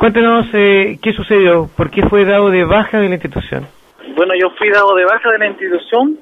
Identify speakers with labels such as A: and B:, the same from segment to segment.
A: Cuéntanos eh, qué sucedió, por qué fue dado de baja de la institución.
B: Bueno, yo fui dado de baja de la institución,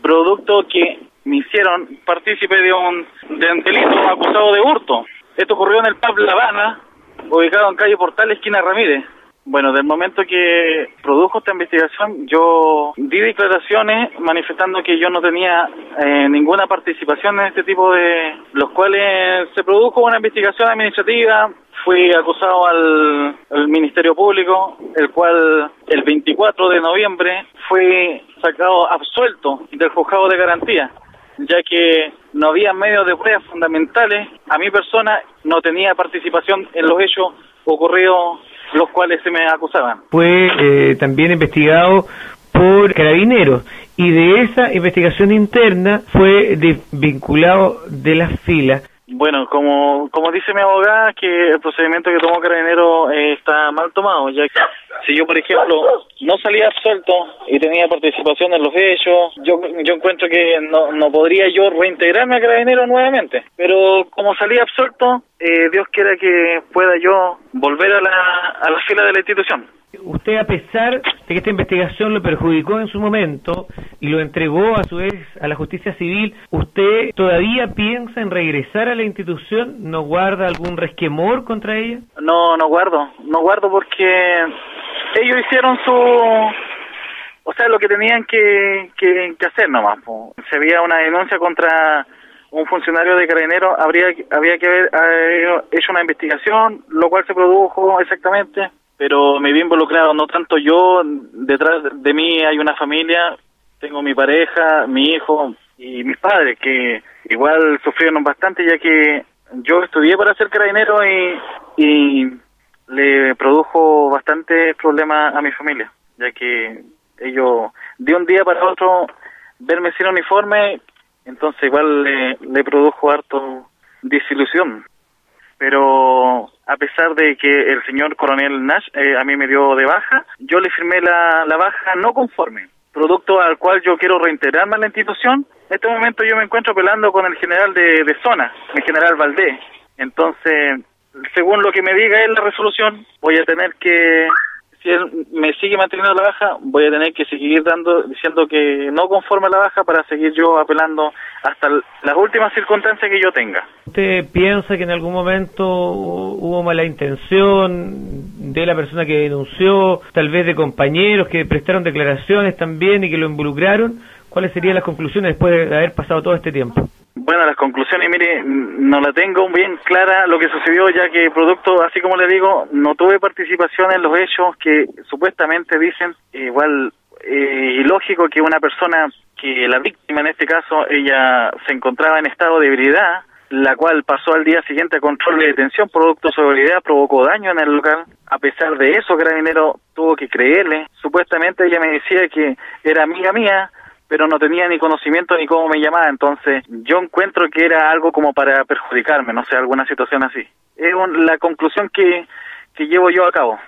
B: producto que me hicieron partícipe de un, de delito acusado de hurto. Esto ocurrió en el pub La Habana, ubicado en calle Portal, esquina Ramírez. Bueno, del momento que produjo esta investigación, yo di declaraciones manifestando que yo no tenía eh, ninguna participación en este tipo de... los cuales se produjo una investigación administrativa, fui acusado al, Ministerio Público, el cual el 24 de noviembre fue sacado absuelto del juzgado de garantía ya que no había medios de pruebas fundamentales. A mi persona no tenía participación en los hechos ocurridos los cuales se me acusaban.
A: Fue eh, también investigado por carabineros y de esa investigación interna fue vinculado de las filas.
B: Bueno, como, como dice mi abogada, que el procedimiento que tomó Carabinero eh, está mal tomado, ya que si yo, por ejemplo, no salía absuelto y tenía participación en los hechos, yo, yo encuentro que no, no podría yo reintegrarme a Carabinero nuevamente. Pero como salí absuelto, eh, Dios quiera que pueda yo volver a la, a la fila de la institución.
A: Usted, a pesar de que esta investigación lo perjudicó en su momento y lo entregó a su vez a la justicia civil, ¿usted todavía piensa en regresar a la institución? ¿No guarda algún resquemor contra ella?
B: No, no guardo, no guardo porque ellos hicieron su o sea lo que tenían que, que, hacer nomás si había una denuncia contra un funcionario de carabinero habría había que haber hecho una investigación lo cual se produjo exactamente pero me vi involucrado no tanto yo detrás de mí hay una familia tengo mi pareja mi hijo y mis padres que igual sufrieron bastante ya que yo estudié para ser carabinero y, y le produjo bastante problemas a mi familia, ya que ellos de un día para otro verme sin uniforme, entonces igual le, produjo harto desilusión. Pero a pesar de que el señor coronel Nash eh, a mí me dio de baja, yo le firmé la, la baja no conforme, producto al cual yo quiero reintegrarme a la institución. En este momento yo me encuentro apelando con el general de, de zona, el general Valdés. Entonces, según lo que me diga él la resolución, voy a tener que, si él me sigue manteniendo la baja, voy a tener que seguir dando, diciendo que no conforme a la baja para seguir yo apelando hasta las últimas circunstancias que yo tenga.
A: ¿Usted piensa que en algún momento hubo mala intención de la persona que denunció, tal vez de compañeros que prestaron declaraciones también y que lo involucraron? ¿Cuáles serían las conclusiones después de haber pasado todo este tiempo?
B: Bueno, las conclusiones, mire, no la tengo bien clara lo que sucedió, ya que producto, así como le digo, no tuve participación en los hechos que supuestamente dicen, igual, eh, ilógico que una persona, que la víctima en este caso, ella se encontraba en estado de debilidad, la cual pasó al día siguiente a control de detención, producto de su debilidad, provocó daño en el local. A pesar de eso, Carabinero tuvo que creerle. Supuestamente ella me decía que era amiga mía, pero no tenía ni conocimiento ni cómo me llamaba, entonces yo encuentro que era algo como para perjudicarme, no sé, alguna situación así. Es la conclusión que, que llevo yo a cabo.